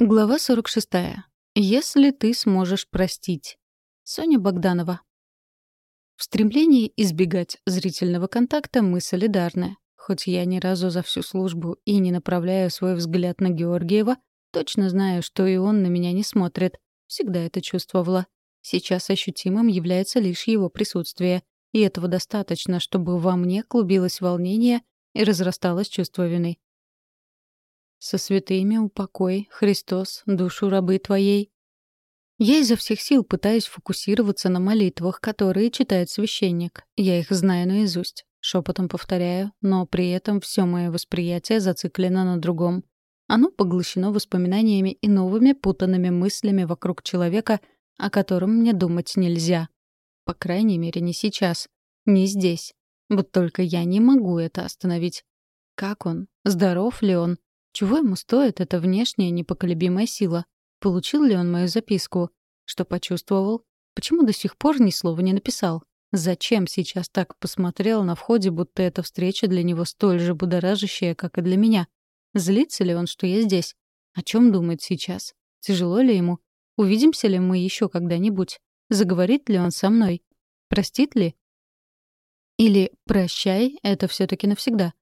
Глава 46. Если ты сможешь простить. Соня Богданова. В стремлении избегать зрительного контакта мы солидарны. Хоть я ни разу за всю службу и не направляю свой взгляд на Георгиева, точно знаю, что и он на меня не смотрит. Всегда это чувствовала. Сейчас ощутимым является лишь его присутствие, и этого достаточно, чтобы во мне клубилось волнение и разрасталось чувство вины. Со святыми упокой, Христос, душу рабы Твоей. Я изо всех сил пытаюсь фокусироваться на молитвах, которые читает священник. Я их знаю наизусть. Шепотом повторяю, но при этом все мое восприятие зациклено на другом. Оно поглощено воспоминаниями и новыми путанными мыслями вокруг человека, о котором мне думать нельзя. По крайней мере, не сейчас. Не здесь. Вот только я не могу это остановить. Как он? Здоров ли он? Чего ему стоит эта внешняя непоколебимая сила? Получил ли он мою записку? Что почувствовал? Почему до сих пор ни слова не написал? Зачем сейчас так посмотрел на входе, будто эта встреча для него столь же будоражащая, как и для меня? Злится ли он, что я здесь? О чем думает сейчас? Тяжело ли ему? Увидимся ли мы еще когда-нибудь? Заговорит ли он со мной? Простит ли? Или «прощай» — это все таки навсегда?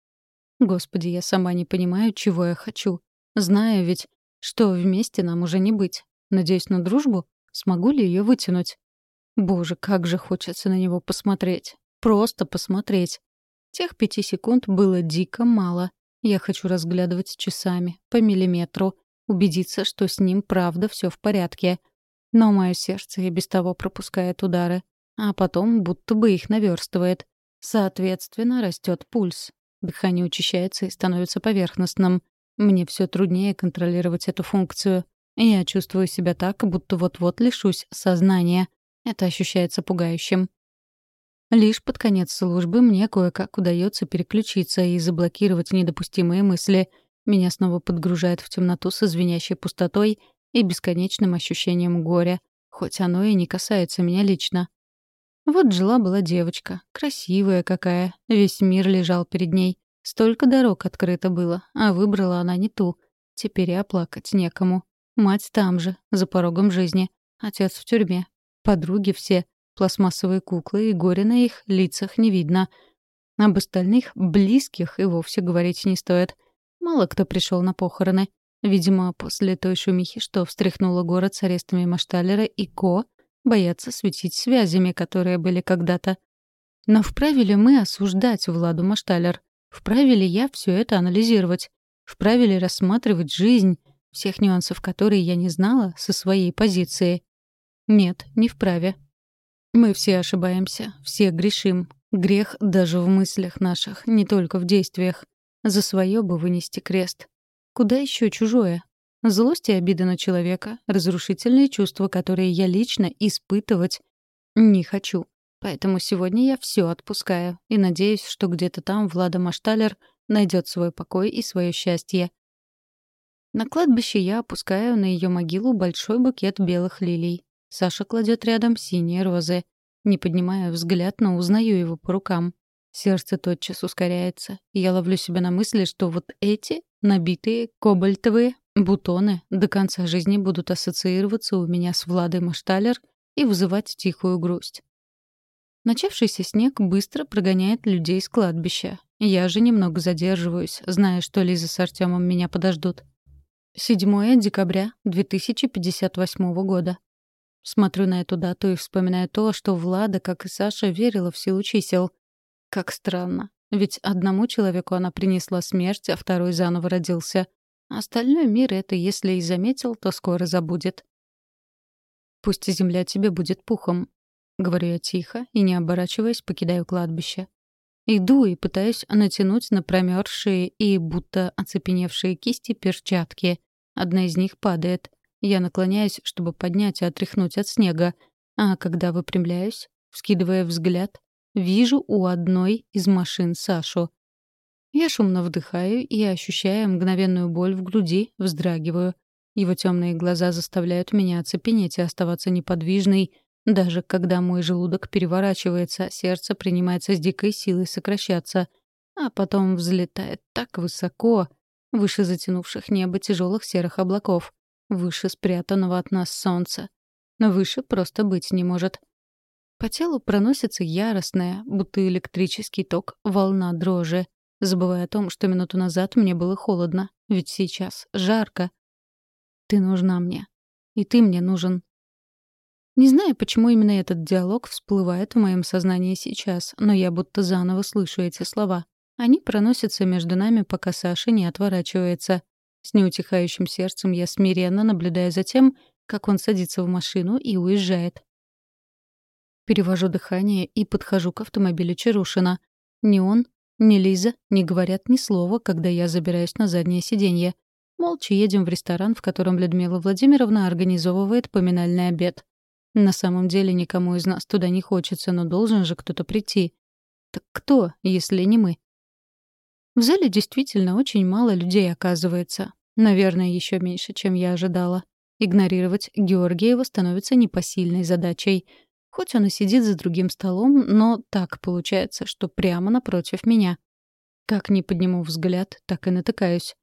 Господи, я сама не понимаю, чего я хочу. Знаю ведь, что вместе нам уже не быть. Надеюсь на дружбу? Смогу ли ее вытянуть? Боже, как же хочется на него посмотреть. Просто посмотреть. Тех пяти секунд было дико мало. Я хочу разглядывать часами, по миллиметру, убедиться, что с ним правда все в порядке. Но мое сердце и без того пропускает удары, а потом будто бы их наверстывает. Соответственно, растет пульс. Дыхание учащается и становится поверхностным. Мне все труднее контролировать эту функцию. Я чувствую себя так, будто вот-вот лишусь сознания. Это ощущается пугающим. Лишь под конец службы мне кое-как удается переключиться и заблокировать недопустимые мысли. Меня снова подгружает в темноту со звенящей пустотой и бесконечным ощущением горя, хоть оно и не касается меня лично. Вот жила-была девочка, красивая какая, весь мир лежал перед ней. Столько дорог открыто было, а выбрала она не ту. Теперь и оплакать некому. Мать там же, за порогом жизни. Отец в тюрьме. Подруги все. Пластмассовые куклы и горе на их лицах не видно. Об остальных близких и вовсе говорить не стоит. Мало кто пришел на похороны. Видимо, после той шумихи, что встряхнула город с арестами Машталера и Ко, боятся светить связями, которые были когда-то. Но вправе ли мы осуждать Владу Машталер? Вправе ли я все это анализировать? Вправе ли рассматривать жизнь, всех нюансов которой я не знала, со своей позиции? Нет, не вправе. Мы все ошибаемся, все грешим. Грех даже в мыслях наших, не только в действиях. За свое бы вынести крест. Куда еще чужое? Злость и обида на человека — разрушительные чувства, которые я лично испытывать не хочу. Поэтому сегодня я все отпускаю и надеюсь, что где-то там Влада Машталер найдет свой покой и свое счастье. На кладбище я опускаю на ее могилу большой букет белых лилий. Саша кладет рядом синие розы. Не поднимая взгляд, но узнаю его по рукам. Сердце тотчас ускоряется, я ловлю себя на мысли, что вот эти, набитые, кобальтовые, Бутоны до конца жизни будут ассоциироваться у меня с Владой Машталер и вызывать тихую грусть. Начавшийся снег быстро прогоняет людей с кладбища. Я же немного задерживаюсь, зная, что Лиза с Артемом меня подождут. 7 декабря 2058 года. Смотрю на эту дату и вспоминаю то, что Влада, как и Саша, верила в силу чисел. Как странно. Ведь одному человеку она принесла смерть, а второй заново родился — Остальной мир это, если и заметил, то скоро забудет. «Пусть земля тебе будет пухом», — говорю я тихо и, не оборачиваясь, покидаю кладбище. Иду и пытаюсь натянуть на промерзшие и будто оцепеневшие кисти перчатки. Одна из них падает. Я наклоняюсь, чтобы поднять и отряхнуть от снега, а когда выпрямляюсь, вскидывая взгляд, вижу у одной из машин Сашу. Я шумно вдыхаю и, ощущая мгновенную боль в груди, вздрагиваю. Его темные глаза заставляют меня оцепенеть и оставаться неподвижной, даже когда мой желудок переворачивается, сердце принимается с дикой силой сокращаться, а потом взлетает так высоко, выше затянувших небо тяжелых серых облаков. выше спрятанного от нас солнца. Но выше просто быть не может. По телу проносится яростная, будто электрический ток, волна дрожи, забывая о том, что минуту назад мне было холодно, ведь сейчас жарко. Ты нужна мне. И ты мне нужен. Не знаю, почему именно этот диалог всплывает в моем сознании сейчас, но я будто заново слышу эти слова. Они проносятся между нами, пока Саша не отворачивается. С неутихающим сердцем я смиренно наблюдаю за тем, как он садится в машину и уезжает. Перевожу дыхание и подхожу к автомобилю Чарушина. Ни он, ни Лиза не говорят ни слова, когда я забираюсь на заднее сиденье. Молча едем в ресторан, в котором Людмила Владимировна организовывает поминальный обед. На самом деле никому из нас туда не хочется, но должен же кто-то прийти. Так кто, если не мы? В зале действительно очень мало людей оказывается. Наверное, еще меньше, чем я ожидала. Игнорировать Георгиева становится непосильной задачей. Хоть он и сидит за другим столом, но так получается, что прямо напротив меня. Как ни подниму взгляд, так и натыкаюсь.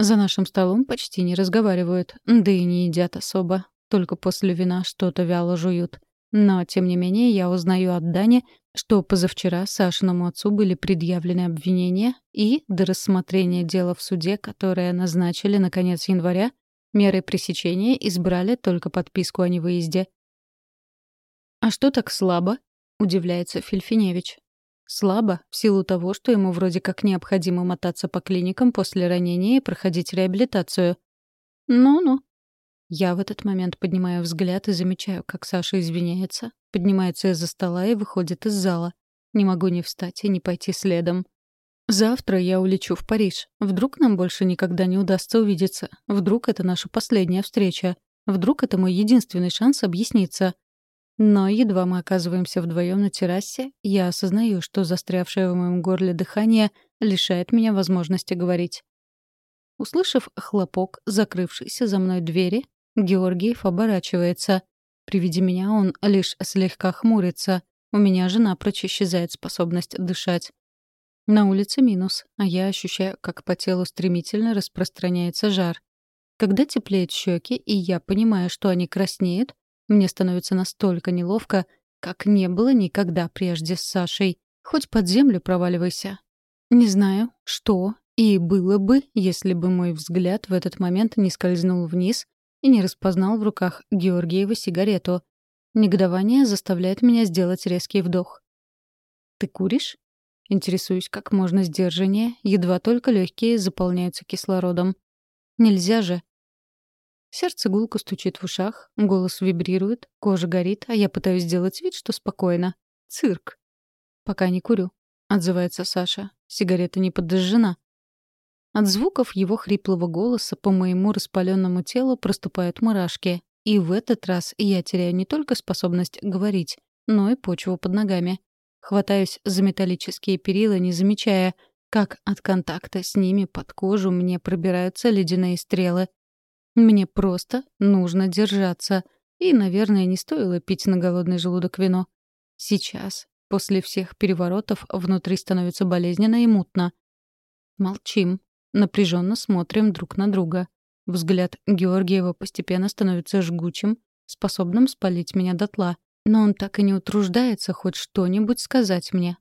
За нашим столом почти не разговаривают, да и не едят особо. Только после вина что-то вяло жуют. Но, тем не менее, я узнаю от Дани, что позавчера Сашиному отцу были предъявлены обвинения и, до рассмотрения дела в суде, которое назначили на конец января, меры пресечения избрали только подписку о невыезде. «А что так слабо?» — удивляется Фельфиневич. «Слабо в силу того, что ему вроде как необходимо мотаться по клиникам после ранения и проходить реабилитацию. Ну-ну». Я в этот момент поднимаю взгляд и замечаю, как Саша извиняется, поднимается из-за стола и выходит из зала. Не могу ни встать и не пойти следом. Завтра я улечу в Париж. Вдруг нам больше никогда не удастся увидеться. Вдруг это наша последняя встреча. Вдруг это мой единственный шанс объясниться. Но едва мы оказываемся вдвоем на террасе, я осознаю, что застрявшее в моем горле дыхание лишает меня возможности говорить. Услышав хлопок, закрывшийся за мной двери, Георгиев оборачивается. При виде меня он лишь слегка хмурится. У меня же напрочь исчезает способность дышать. На улице минус, а я ощущаю, как по телу стремительно распространяется жар. Когда теплеют щеки, и я понимаю, что они краснеют, мне становится настолько неловко, как не было никогда прежде с Сашей. Хоть под землю проваливайся. Не знаю, что и было бы, если бы мой взгляд в этот момент не скользнул вниз и не распознал в руках Георгиева сигарету. Негодование заставляет меня сделать резкий вдох. «Ты куришь?» Интересуюсь как можно сдержаннее, едва только легкие заполняются кислородом. «Нельзя же!» Сердце гулко стучит в ушах, голос вибрирует, кожа горит, а я пытаюсь сделать вид, что спокойно. Цирк. «Пока не курю», — отзывается Саша. Сигарета не подожжена. От звуков его хриплого голоса по моему распаленному телу проступают мурашки. И в этот раз я теряю не только способность говорить, но и почву под ногами. Хватаюсь за металлические перила, не замечая, как от контакта с ними под кожу мне пробираются ледяные стрелы. Мне просто нужно держаться. И, наверное, не стоило пить на голодный желудок вино. Сейчас, после всех переворотов, внутри становится болезненно и мутно. Молчим. Напряженно смотрим друг на друга. Взгляд Георгиева постепенно становится жгучим, способным спалить меня дотла. Но он так и не утруждается хоть что-нибудь сказать мне.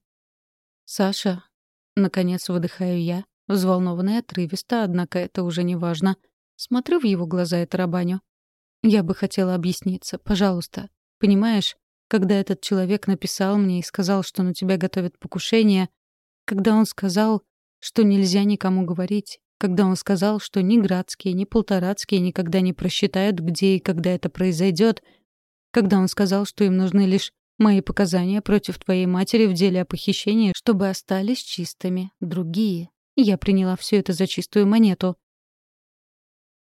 «Саша», — наконец выдыхаю я, взволнованная отрывисто, однако это уже не важно — Смотрю в его глаза и тарабаню. Я бы хотела объясниться, пожалуйста. Понимаешь, когда этот человек написал мне и сказал, что на тебя готовят покушение, когда он сказал, что нельзя никому говорить, когда он сказал, что ни Градские, ни Полторацкие никогда не просчитают, где и когда это произойдет, когда он сказал, что им нужны лишь мои показания против твоей матери в деле о похищении, чтобы остались чистыми другие. Я приняла все это за чистую монету.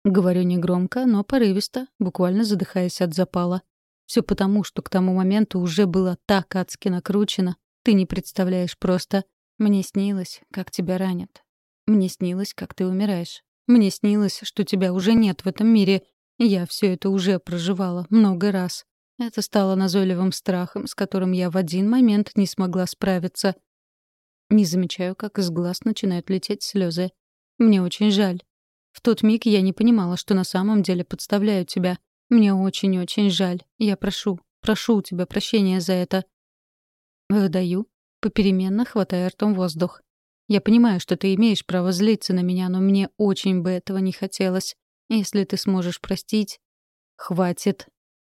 Говорю негромко, но порывисто, буквально задыхаясь от запала. Все потому, что к тому моменту уже было так адски накручено. Ты не представляешь просто. Мне снилось, как тебя ранят. Мне снилось, как ты умираешь. Мне снилось, что тебя уже нет в этом мире. Я все это уже проживала много раз. Это стало назойливым страхом, с которым я в один момент не смогла справиться. Не замечаю, как из глаз начинают лететь слезы. Мне очень жаль. В тот миг я не понимала, что на самом деле подставляю тебя. Мне очень-очень жаль. Я прошу, прошу у тебя прощения за это. Выдаю, попеременно хватая ртом воздух. Я понимаю, что ты имеешь право злиться на меня, но мне очень бы этого не хотелось. Если ты сможешь простить... Хватит.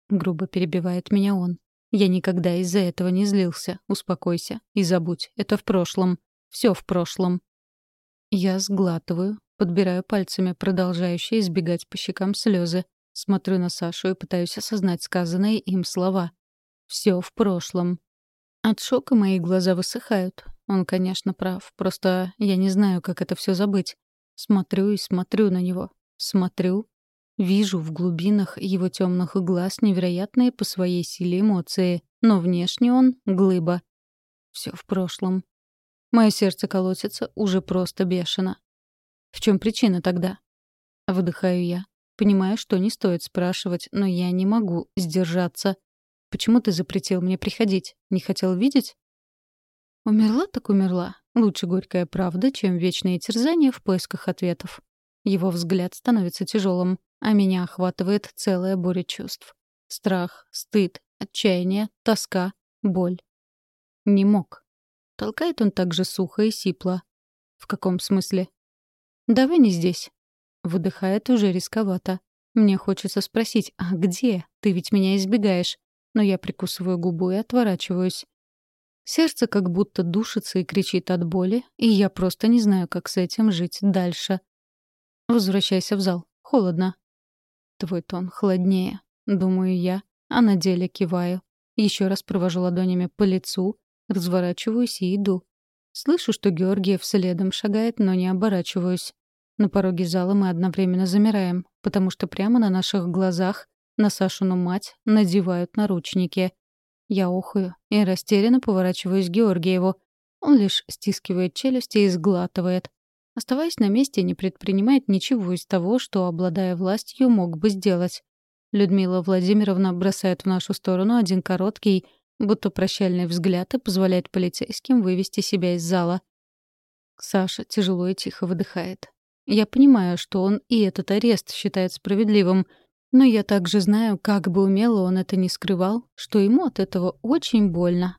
Грубо перебивает меня он. Я никогда из-за этого не злился. Успокойся и забудь. Это в прошлом. Все в прошлом. Я сглатываю, подбираю пальцами продолжающие избегать по щекам слезы. Смотрю на Сашу и пытаюсь осознать сказанные им слова. Все в прошлом. От шока мои глаза высыхают. Он, конечно, прав. Просто я не знаю, как это все забыть. Смотрю и смотрю на него. Смотрю. Вижу в глубинах его темных глаз невероятные по своей силе эмоции, но внешне он — глыба. Все в прошлом. Мое сердце колотится уже просто бешено. В чем причина тогда? Выдыхаю я. Понимаю, что не стоит спрашивать, но я не могу сдержаться. Почему ты запретил мне приходить? Не хотел видеть? Умерла так умерла. Лучше горькая правда, чем вечные терзания в поисках ответов. Его взгляд становится тяжелым, а меня охватывает целая буря чувств. Страх, стыд, отчаяние, тоска, боль. Не мог. Толкает он так же сухо и сипло. В каком смысле? «Давай не здесь». Выдыхает уже рисковато. Мне хочется спросить, а где? Ты ведь меня избегаешь но я прикусываю губу и отворачиваюсь. Сердце как будто душится и кричит от боли, и я просто не знаю, как с этим жить дальше. Возвращайся в зал. Холодно. Твой тон холоднее, думаю я, а на деле киваю. Еще раз провожу ладонями по лицу, разворачиваюсь и иду. Слышу, что Георгиев следом шагает, но не оборачиваюсь. На пороге зала мы одновременно замираем, потому что прямо на наших глазах на Сашину мать надевают наручники. Я охаю и растерянно поворачиваюсь к Георгиеву. Он лишь стискивает челюсти и сглатывает. Оставаясь на месте, не предпринимает ничего из того, что, обладая властью, мог бы сделать. Людмила Владимировна бросает в нашу сторону один короткий, будто прощальный взгляд и позволяет полицейским вывести себя из зала. Саша тяжело и тихо выдыхает. Я понимаю, что он и этот арест считает справедливым, но я также знаю, как бы умело он это не скрывал, что ему от этого очень больно.